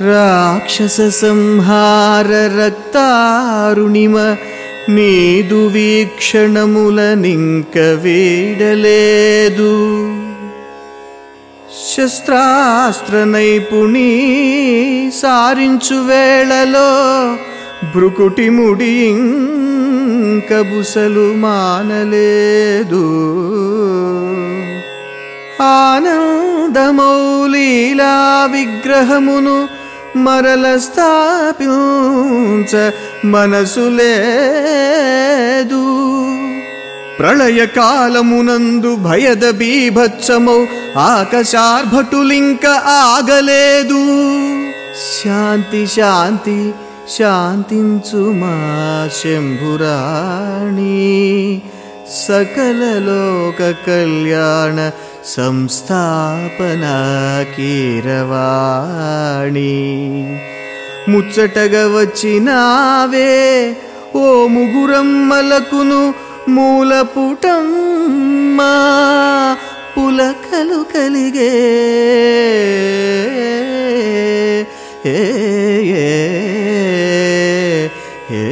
రాక్షస సంహార రక్తారుణిమ నీదు వీక్షణముల నింక వీడలేదు. శస్త్రాస్త్ర నైపుణి సారించు వేళలో భ్రుకుటి ముడి కబుసలు మానలేదు. ఆనందమౌలీలా విగ్రహమును మరల స్థాపించ మనసులేదు ప్రళయ కాలమునందు భయద బీభత్సమౌ ఆకశార్భటులింక ఆగలేదు. శాంతి శాంతి శాంతించుమా శంభురాణి. సకల లోక కళ్యాణ సంస్థాపనా కీరవాణి ముచ్చటగా వచ్చినావే ఓ ముగురమ్మలకును మూలపుటమ్మా పులకలు కలిగే ఏ ఏ ఏ